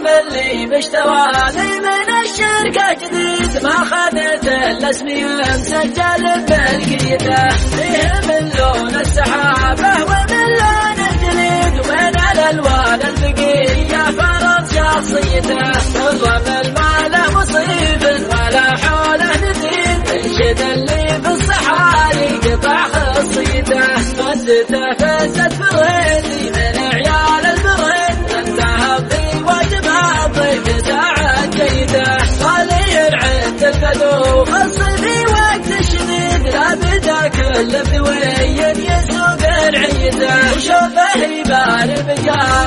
والهم اللي مشتوالي من الشركة جديد ما خذت الا اسمي مسجل بملكيته فيه من لون السحابة ومن لون الجليد ومن الالوان البقية فرض شخصيته والله المال مصيب ولا حوله نزيد انشد اللي في الصحاري قطع خصيته فزته فزت في وقت الشديد لا بدا كل بذوي يسوق رعيته وشوفه يبان بجاه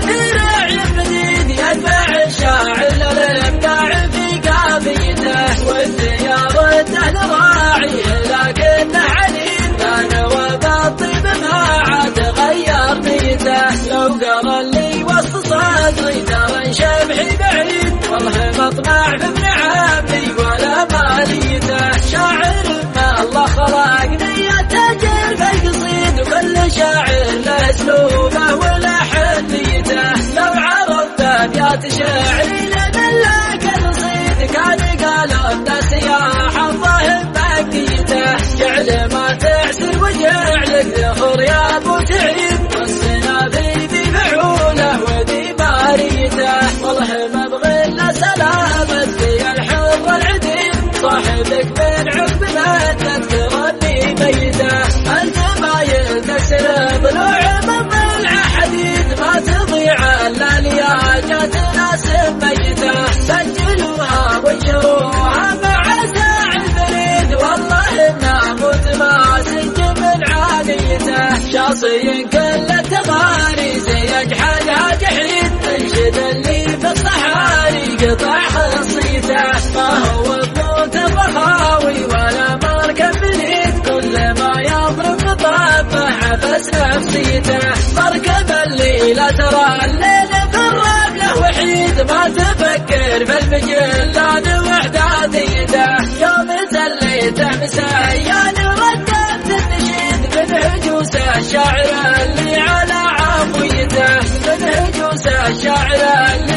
في رعي الجديد يدفع الشاعر للأبداع في قافيته والديارته لراعي لكنه عنيد كان وبا الطيب ما عاد غير نيته لو قرأ اللي وسط صدري ترى شبحي بعيد والله مطمع في ابيات شعري لدلك الرصيد كان قالوا انت سياح الظاهر بكيته جعل ما تعسر وجعلك ذخر يا ابو تعيد والسنابي ذي فعوله وذي باريته والله ما ابغي الحر العديد صاحبك من عقب شاصي كل التماريز يجحدها جحيد انشد اللي في الصحاري قطع خصيته ما هو بموت الرخاوي ولا مركب بليد كل ما يضرب بطابه عفس نفسيته. مركب اللي لا ترى الليل في الرمله وحيد ما تفكر في المجلان وحداثيته يوم سليته مسيان شاعرك